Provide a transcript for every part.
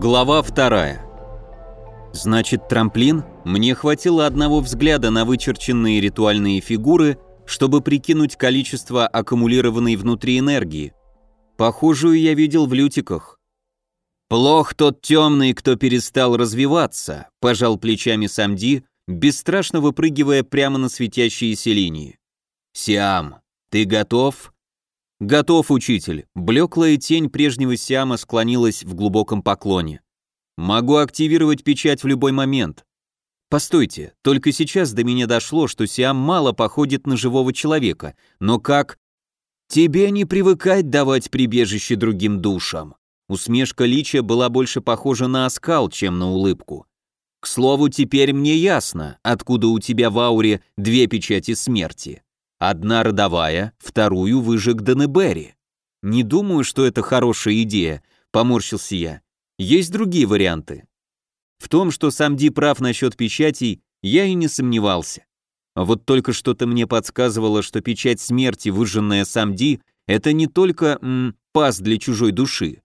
Глава вторая. Значит, трамплин? Мне хватило одного взгляда на вычерченные ритуальные фигуры, чтобы прикинуть количество аккумулированной внутри энергии. Похожую я видел в лютиках. Плох тот темный, кто перестал развиваться, пожал плечами Самди, бесстрашно выпрыгивая прямо на светящиеся линии. Сиам, ты готов? Готов, учитель. Блеклая тень прежнего Сиама склонилась в глубоком поклоне. Могу активировать печать в любой момент. Постойте, только сейчас до меня дошло, что Сиам мало походит на живого человека, но как... Тебе не привыкать давать прибежище другим душам. Усмешка Лича была больше похожа на оскал, чем на улыбку. К слову, теперь мне ясно, откуда у тебя в ауре две печати смерти. Одна родовая, вторую выжег Денебери. Не думаю, что это хорошая идея, поморщился я. Есть другие варианты. В том, что сам Ди прав насчет печатей, я и не сомневался. Вот только что-то мне подсказывало, что печать смерти, выжженная сам Ди, это не только м, пас для чужой души.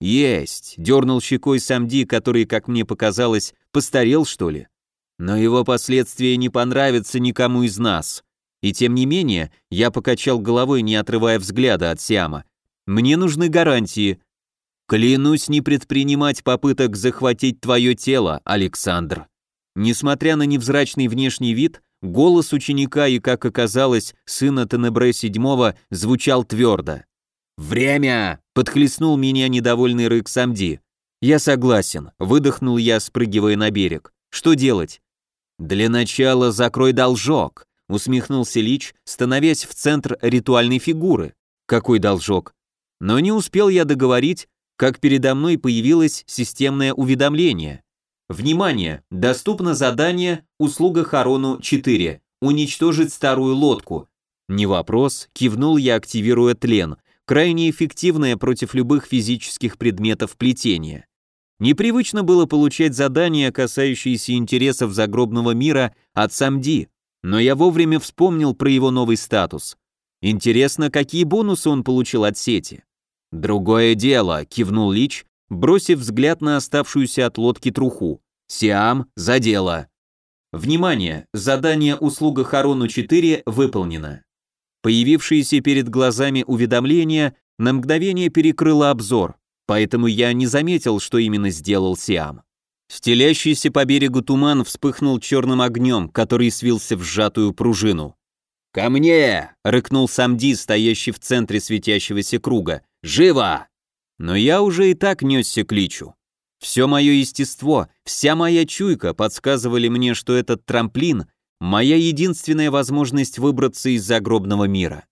Есть, дернул щекой сам Ди, который, как мне показалось, постарел, что ли. Но его последствия не понравятся никому из нас. И тем не менее, я покачал головой, не отрывая взгляда от Сиама. Мне нужны гарантии, Клянусь не предпринимать попыток захватить твое тело, Александр. Несмотря на невзрачный внешний вид, голос ученика и, как оказалось, сына Тенебре седьмого звучал твердо. «Время!» — подхлестнул меня недовольный рык Самди. «Я согласен», — выдохнул я, спрыгивая на берег. «Что делать?» «Для начала закрой должок», — усмехнулся Лич, становясь в центр ритуальной фигуры. «Какой должок?» Но не успел я договорить, как передо мной появилось системное уведомление. Внимание! Доступно задание «Услуга Харону 4». Уничтожить старую лодку. Не вопрос, кивнул я, активируя тлен, крайне эффективное против любых физических предметов плетения. Непривычно было получать задания, касающиеся интересов загробного мира от Самди, но я вовремя вспомнил про его новый статус. Интересно, какие бонусы он получил от сети. «Другое дело», — кивнул Лич, бросив взгляд на оставшуюся от лодки труху. «Сиам, за дело». Внимание! Задание «Услуга Харону-4» выполнено. Появившееся перед глазами уведомление на мгновение перекрыло обзор, поэтому я не заметил, что именно сделал Сиам. Стелящийся по берегу туман вспыхнул черным огнем, который свился в сжатую пружину. «Ко мне!» — рыкнул Самди, стоящий в центре светящегося круга. Живо!» Но я уже и так несся к личу. Все мое естество, вся моя чуйка подсказывали мне, что этот трамплин — моя единственная возможность выбраться из загробного мира.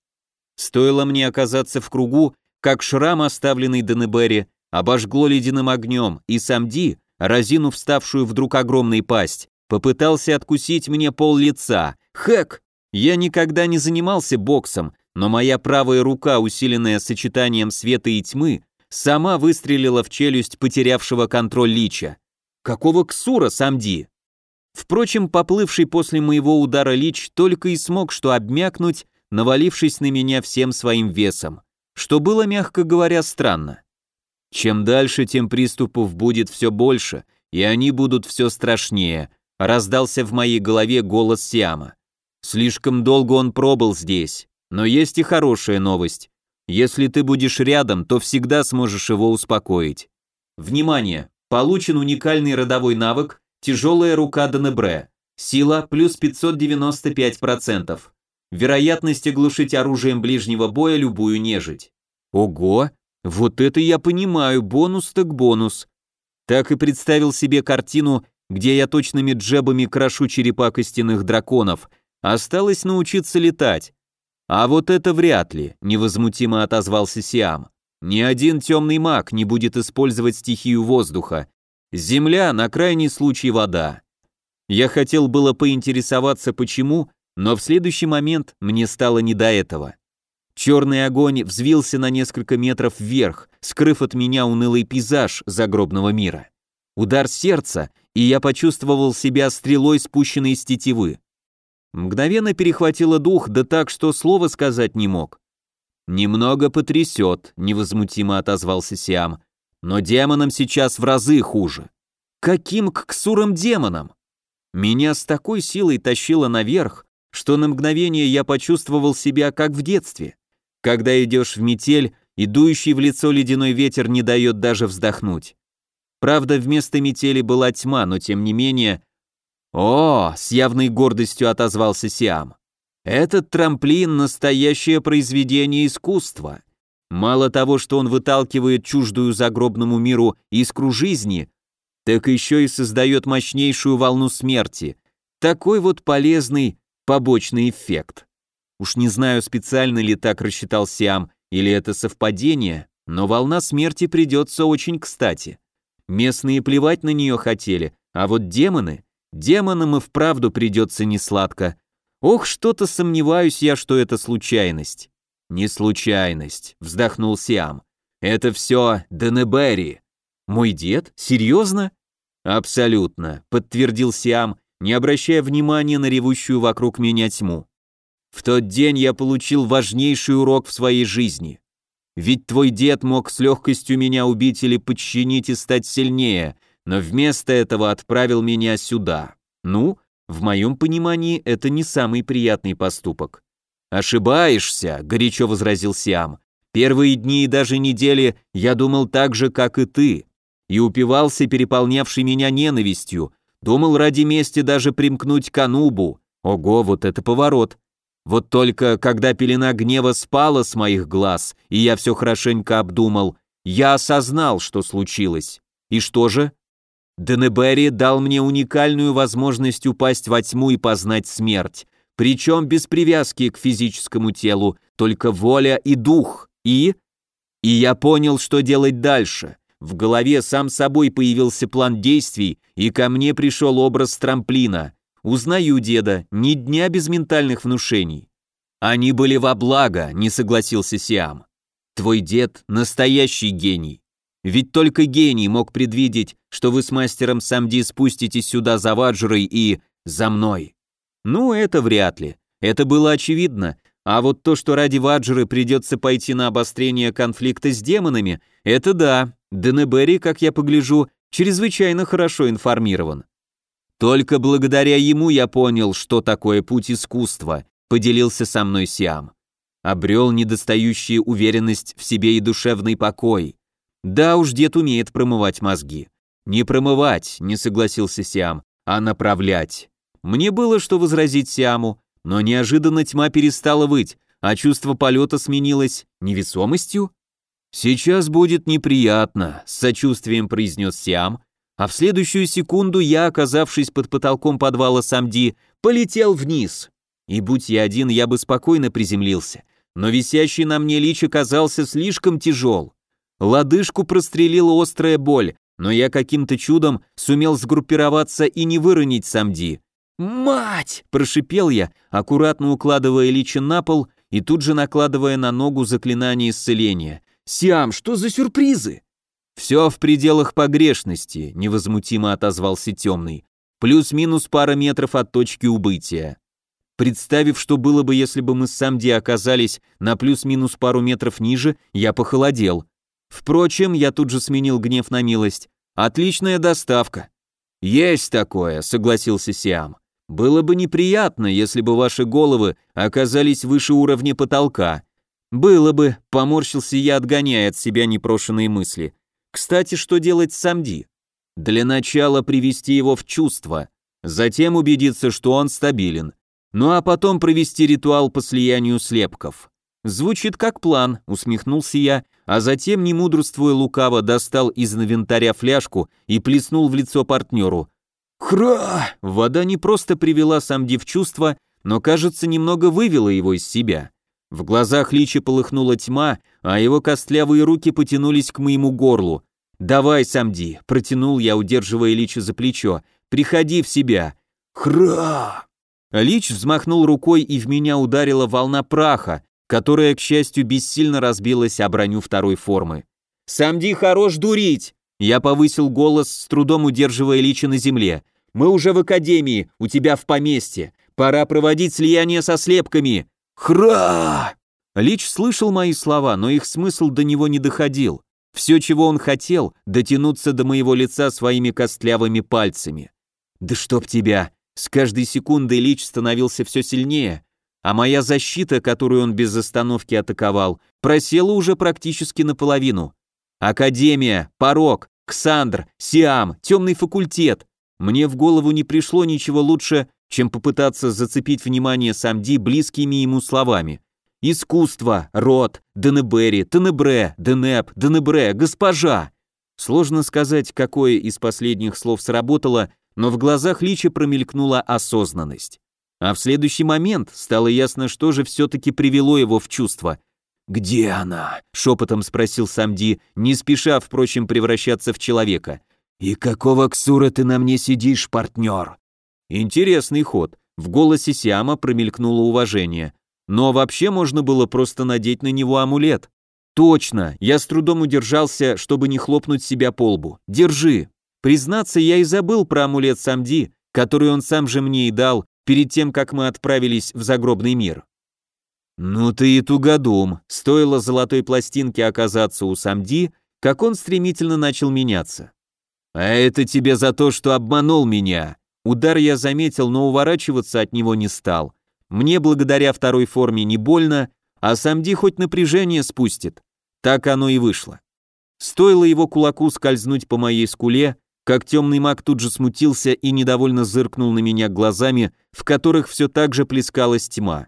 Стоило мне оказаться в кругу, как шрам, оставленный Денебери, обожгло ледяным огнем, и сам Ди, разинув вставшую вдруг огромной пасть, попытался откусить мне пол лица. Хэк! Я никогда не занимался боксом, но моя правая рука, усиленная сочетанием света и тьмы, сама выстрелила в челюсть потерявшего контроль лича. Какого ксура, Самди? Впрочем, поплывший после моего удара лич только и смог что обмякнуть, навалившись на меня всем своим весом, что было, мягко говоря, странно. Чем дальше, тем приступов будет все больше, и они будут все страшнее, раздался в моей голове голос Сиама. Слишком долго он пробыл здесь, но есть и хорошая новость. Если ты будешь рядом, то всегда сможешь его успокоить. Внимание! Получен уникальный родовой навык «Тяжелая рука Денебре». Сила плюс 595%. Вероятность оглушить оружием ближнего боя любую нежить. Ого! Вот это я понимаю, бонус так бонус. Так и представил себе картину, где я точными джебами крошу черепа костяных драконов. Осталось научиться летать. «А вот это вряд ли», — невозмутимо отозвался Сиам. «Ни один темный маг не будет использовать стихию воздуха. Земля, на крайний случай вода». Я хотел было поинтересоваться, почему, но в следующий момент мне стало не до этого. Черный огонь взвился на несколько метров вверх, скрыв от меня унылый пейзаж загробного мира. Удар сердца, и я почувствовал себя стрелой, спущенной с тетивы. Мгновенно перехватило дух, да так, что слова сказать не мог. «Немного потрясет», — невозмутимо отозвался Сиам. Но демонам сейчас в разы хуже. Каким к ксурам демонам? Меня с такой силой тащило наверх, что на мгновение я почувствовал себя как в детстве, когда идешь в метель, и дующий в лицо ледяной ветер не дает даже вздохнуть. Правда, вместо метели была тьма, но тем не менее... «О!» — с явной гордостью отозвался Сиам. «Этот трамплин — настоящее произведение искусства. Мало того, что он выталкивает чуждую загробному миру искру жизни, так еще и создает мощнейшую волну смерти. Такой вот полезный побочный эффект. Уж не знаю, специально ли так рассчитал Сиам, или это совпадение, но волна смерти придется очень кстати. Местные плевать на нее хотели, а вот демоны, демонам и вправду придется несладко. Ох, что-то сомневаюсь я, что это случайность. Не случайность, вздохнул Сиам. Это все Денебери. Мой дед? Серьезно? Абсолютно, подтвердил Сиам, не обращая внимания на ревущую вокруг меня тьму. В тот день я получил важнейший урок в своей жизни. Ведь твой дед мог с легкостью меня убить или подчинить и стать сильнее, но вместо этого отправил меня сюда. Ну, в моем понимании, это не самый приятный поступок. «Ошибаешься», — горячо возразил Сиам. «Первые дни и даже недели я думал так же, как и ты, и упивался переполнявшей меня ненавистью, думал ради мести даже примкнуть к Анубу. Ого, вот это поворот. Вот только, когда пелена гнева спала с моих глаз, и я все хорошенько обдумал, я осознал, что случилось. И что же? Денебери дал мне уникальную возможность упасть во тьму и познать смерть, причем без привязки к физическому телу, только воля и дух. И... И я понял, что делать дальше. В голове сам собой появился план действий, и ко мне пришел образ трамплина. Узнаю деда, ни дня без ментальных внушений. Они были во благо, не согласился Сиам. Твой дед — настоящий гений. Ведь только гений мог предвидеть, что вы с мастером Самди спуститесь сюда за Ваджрой и... за мной. Ну, это вряд ли. Это было очевидно. А вот то, что ради Ваджры придется пойти на обострение конфликта с демонами, это да. Денебери, как я погляжу, чрезвычайно хорошо информирован. Только благодаря ему я понял, что такое путь искусства, поделился со мной Сиам. Обрел недостающую уверенность в себе и душевный покой. Да уж, дед умеет промывать мозги. Не промывать, не согласился Сиам, а направлять. Мне было что возразить Сиаму, но неожиданно тьма перестала выть, а чувство полета сменилось невесомостью. «Сейчас будет неприятно», — с сочувствием произнес Сиам, а в следующую секунду я, оказавшись под потолком подвала Самди, полетел вниз. И будь я один, я бы спокойно приземлился, но висящий на мне лич оказался слишком тяжел. Лодыжку прострелила острая боль, но я каким-то чудом сумел сгруппироваться и не выронить Самди. «Мать!» – прошипел я, аккуратно укладывая лича на пол и тут же накладывая на ногу заклинание исцеления. «Сиам, что за сюрпризы?» «Все в пределах погрешности», — невозмутимо отозвался темный. «Плюс-минус пара метров от точки убытия». Представив, что было бы, если бы мы с Самди оказались на плюс-минус пару метров ниже, я похолодел. Впрочем, я тут же сменил гнев на милость. «Отличная доставка». «Есть такое», — согласился Сиам. «Было бы неприятно, если бы ваши головы оказались выше уровня потолка». «Было бы», — поморщился я, отгоняя от себя непрошенные мысли. Кстати, что делать с Самди? Для начала привести его в чувство, затем убедиться, что он стабилен, ну а потом провести ритуал по слиянию слепков. Звучит как план, усмехнулся я, а затем, не мудрствуя лукаво, достал из инвентаря фляжку и плеснул в лицо партнеру. Хра! Вода не просто привела Самди в чувство, но, кажется, немного вывела его из себя. В глазах Личи полыхнула тьма, а его костлявые руки потянулись к моему горлу. «Давай, Самди», — протянул я, удерживая Лича за плечо, — «приходи в себя». «Хра!» Лич взмахнул рукой, и в меня ударила волна праха, которая, к счастью, бессильно разбилась о броню второй формы. «Самди хорош дурить!» Я повысил голос, с трудом удерживая Лича на земле. «Мы уже в академии, у тебя в поместье. Пора проводить слияние со слепками!» «Хра!» Лич слышал мои слова, но их смысл до него не доходил. Все, чего он хотел, дотянуться до моего лица своими костлявыми пальцами. Да чтоб тебя! С каждой секундой Лич становился все сильнее, а моя защита, которую он без остановки атаковал, просела уже практически наполовину. Академия, порог, Ксандр, Сиам, темный факультет. Мне в голову не пришло ничего лучше, чем попытаться зацепить внимание Самди близкими ему словами. Искусство, род, Денебери, Тенебре, Денеп, Денебре, госпожа. Сложно сказать, какое из последних слов сработало, но в глазах Лича промелькнула осознанность. А в следующий момент стало ясно, что же все-таки привело его в чувство. «Где она?» — шепотом спросил Самди, не спеша, впрочем, превращаться в человека. «И какого ксура ты на мне сидишь, партнер?» Интересный ход. В голосе Сиама промелькнуло уважение. Но вообще можно было просто надеть на него амулет. Точно, я с трудом удержался, чтобы не хлопнуть себя по лбу. Держи. Признаться, я и забыл про амулет Самди, который он сам же мне и дал, перед тем, как мы отправились в загробный мир. Ну ты и тугодум. Стоило золотой пластинке оказаться у Самди, как он стремительно начал меняться. А это тебе за то, что обманул меня. Удар я заметил, но уворачиваться от него не стал. Мне благодаря второй форме не больно, а Самди хоть напряжение спустит. Так оно и вышло. Стоило его кулаку скользнуть по моей скуле, как темный маг тут же смутился и недовольно зыркнул на меня глазами, в которых все так же плескалась тьма.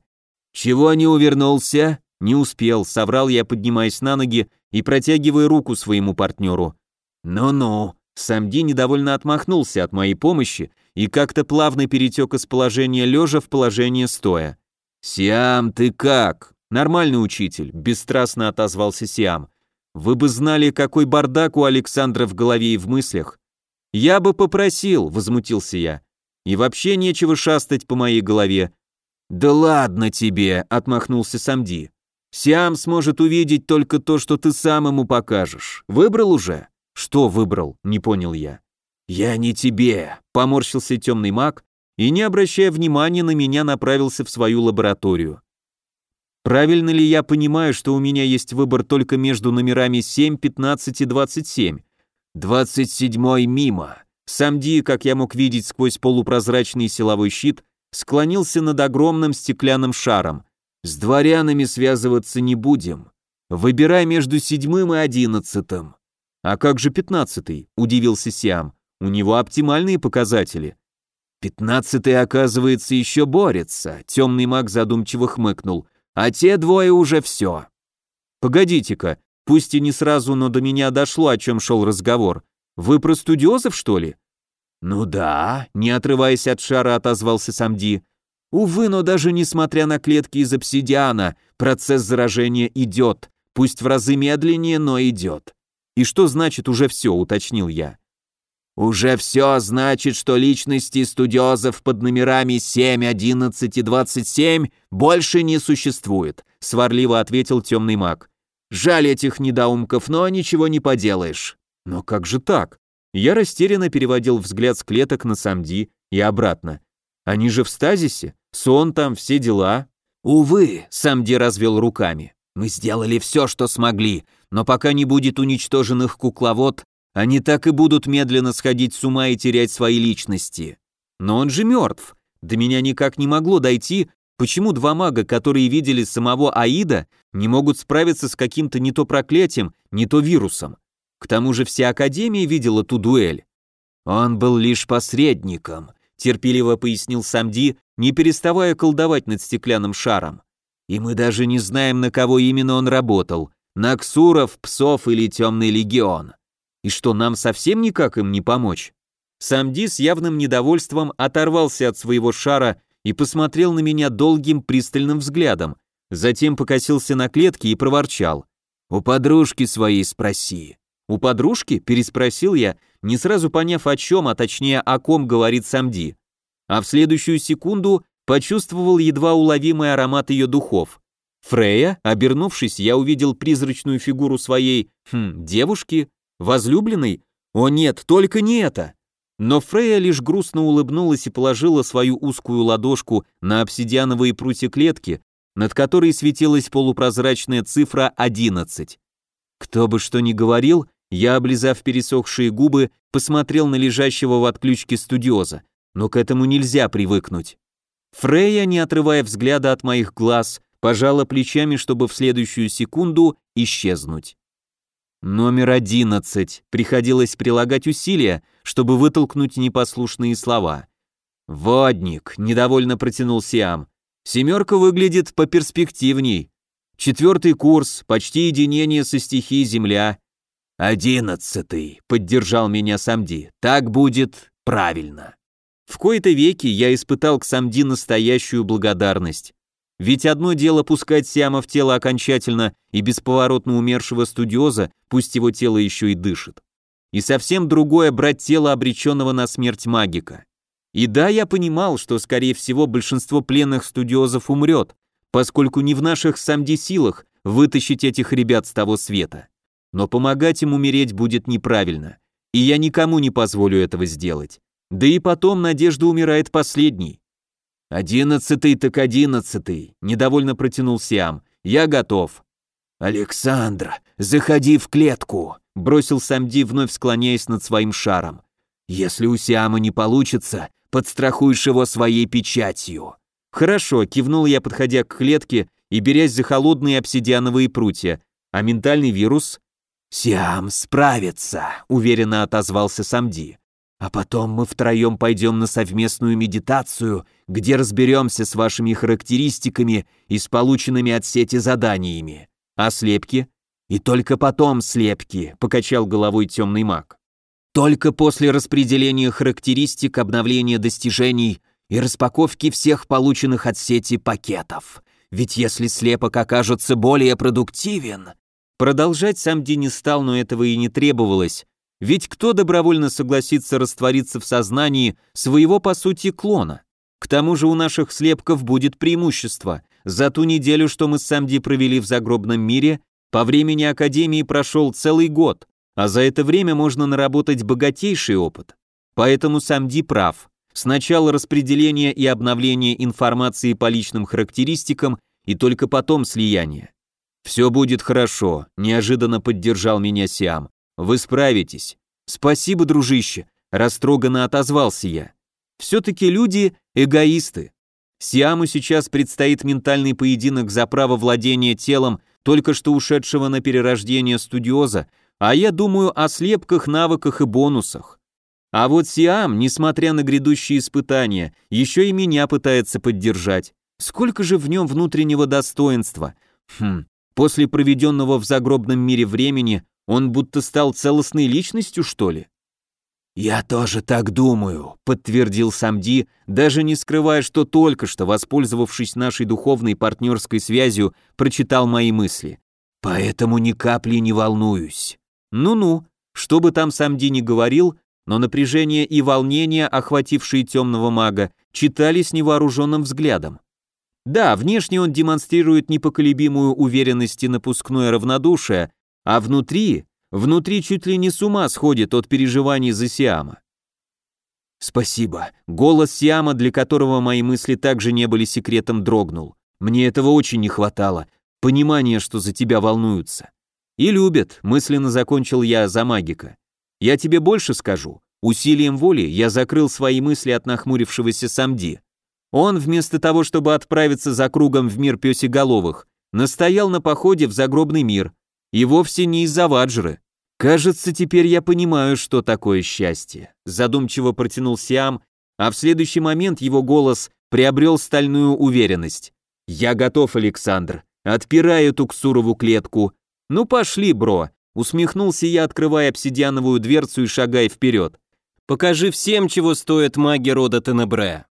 «Чего не увернулся?» «Не успел», — соврал я, поднимаясь на ноги и протягивая руку своему партнеру. «Ну-ну», Самди недовольно отмахнулся от моей помощи и как-то плавно перетек из положения лежа в положение стоя. «Сиам, ты как?» «Нормальный учитель», — бесстрастно отозвался Сиам. «Вы бы знали, какой бардак у Александра в голове и в мыслях». «Я бы попросил», — возмутился я. «И вообще нечего шастать по моей голове». «Да ладно тебе», — отмахнулся Самди. «Сиам сможет увидеть только то, что ты сам ему покажешь. Выбрал уже?» «Что выбрал?» — не понял я. «Я не тебе», — поморщился темный маг и, не обращая внимания на меня, направился в свою лабораторию. Правильно ли я понимаю, что у меня есть выбор только между номерами 7, 15 и 27? 27 мимо. Сам Ди, как я мог видеть сквозь полупрозрачный силовой щит, склонился над огромным стеклянным шаром. С дворянами связываться не будем. Выбирай между седьмым и одиннадцатым. А как же пятнадцатый? Удивился Сиам. У него оптимальные показатели. Пятнадцатый, оказывается, еще борется. Темный маг задумчиво хмыкнул. А те двое уже все. Погодите-ка, пусть и не сразу, но до меня дошло, о чем шел разговор. Вы про студиозов, что ли? Ну да, не отрываясь от шара, отозвался Самди. Увы, но даже несмотря на клетки из обсидиана, процесс заражения идет, пусть в разы медленнее, но идет. И что значит уже все, уточнил я. Уже все значит, что личности студиозов под номерами 7, 11 и 27 больше не существует, сварливо ответил темный маг. Жаль этих недоумков, но ничего не поделаешь. Но как же так? Я растерянно переводил взгляд с клеток на Самди и обратно. Они же в стазисе, сон там, все дела. Увы, Самди развел руками. Мы сделали все, что смогли, но пока не будет уничтожен их кукловод, они так и будут медленно сходить с ума и терять свои личности. Но он же мертв. До меня никак не могло дойти, почему два мага, которые видели самого Аида, не могут справиться с каким-то не то проклятием, не то вирусом. К тому же вся Академия видела ту дуэль. Он был лишь посредником, терпеливо пояснил Самди, не переставая колдовать над стеклянным шаром. И мы даже не знаем, на кого именно он работал, на Ксуров, Псов или Темный Легион. И что, нам совсем никак им не помочь? Самди с явным недовольством оторвался от своего шара и посмотрел на меня долгим пристальным взглядом, затем покосился на клетки и проворчал. «У подружки своей спроси». «У подружки?» – переспросил я, не сразу поняв о чем, а точнее о ком говорит Самди. А в следующую секунду почувствовал едва уловимый аромат ее духов. Фрея, обернувшись, я увидел призрачную фигуру своей, хм, девушки, Возлюбленный? О нет, только не это! Но Фрея лишь грустно улыбнулась и положила свою узкую ладошку на обсидиановые прутья клетки, над которой светилась полупрозрачная цифра 11. Кто бы что ни говорил, я, облизав пересохшие губы, посмотрел на лежащего в отключке студиоза, но к этому нельзя привыкнуть. Фрейя, не отрывая взгляда от моих глаз, пожала плечами, чтобы в следующую секунду исчезнуть. Номер одиннадцать. Приходилось прилагать усилия, чтобы вытолкнуть непослушные слова. «Водник», — недовольно протянул Сиам. «Семерка выглядит поперспективней. Четвертый курс, почти единение со стихией Земля». «Одиннадцатый», — поддержал меня Самди. «Так будет правильно». В кои-то веки я испытал к Самди настоящую благодарность. Ведь одно дело пускать Сиама в тело окончательно и бесповоротно умершего студиоза, пусть его тело еще и дышит. И совсем другое брать тело обреченного на смерть магика. И да, я понимал, что, скорее всего, большинство пленных студиозов умрет, поскольку не в наших самди силах вытащить этих ребят с того света. Но помогать им умереть будет неправильно, и я никому не позволю этого сделать. Да и потом Надежда умирает последней. «Одиннадцатый так одиннадцатый», — недовольно протянул Сиам. «Я готов». «Александра, заходи в клетку», — бросил Самди, вновь склоняясь над своим шаром. «Если у Сиама не получится, подстрахуешь его своей печатью». «Хорошо», — кивнул я, подходя к клетке и берясь за холодные обсидиановые прутья. «А ментальный вирус?» «Сиам справится», — уверенно отозвался Самди. А потом мы втроем пойдем на совместную медитацию, где разберемся с вашими характеристиками и с полученными от сети заданиями. А слепки? И только потом слепки, покачал головой темный маг. Только после распределения характеристик, обновления достижений и распаковки всех полученных от сети пакетов. Ведь если слепок окажется более продуктивен... Продолжать сам Ди не стал, но этого и не требовалось, ведь кто добровольно согласится раствориться в сознании своего, по сути, клона? К тому же у наших слепков будет преимущество. За ту неделю, что мы с Самди провели в загробном мире, по времени Академии прошел целый год, а за это время можно наработать богатейший опыт. Поэтому Самди прав. Сначала распределение и обновление информации по личным характеристикам и только потом слияние. «Все будет хорошо», – неожиданно поддержал меня Сиам. Вы справитесь. Спасибо, дружище, растроганно отозвался я. Все-таки люди эгоисты. Сиаму сейчас предстоит ментальный поединок за право владения телом только что ушедшего на перерождение студиоза, а я думаю о слепках, навыках и бонусах. А вот Сиам, несмотря на грядущие испытания, еще и меня пытается поддержать. Сколько же в нем внутреннего достоинства. Хм, после проведенного в загробном мире времени он будто стал целостной личностью, что ли? «Я тоже так думаю», — подтвердил Самди, даже не скрывая, что только что, воспользовавшись нашей духовной партнерской связью, прочитал мои мысли. «Поэтому ни капли не волнуюсь». Ну-ну, что бы там Самди ни говорил, но напряжение и волнение, охватившие темного мага, читались невооруженным взглядом. Да, внешне он демонстрирует непоколебимую уверенность и напускное равнодушие, а внутри, внутри чуть ли не с ума сходит от переживаний за Сиама. Спасибо. Голос Сиама, для которого мои мысли также не были секретом, дрогнул. Мне этого очень не хватало. Понимание, что за тебя волнуются. И любят, мысленно закончил я за магика. Я тебе больше скажу. Усилием воли я закрыл свои мысли от нахмурившегося Самди. Он, вместо того, чтобы отправиться за кругом в мир пёсеголовых, настоял на походе в загробный мир, и вовсе не из-за ваджры. Кажется, теперь я понимаю, что такое счастье. Задумчиво протянул Сиам, а в следующий момент его голос приобрел стальную уверенность. Я готов, Александр. Отпирай эту ксурову клетку. Ну пошли, бро. Усмехнулся я, открывая обсидиановую дверцу и шагая вперед. Покажи всем, чего стоит маги рода Тенебре.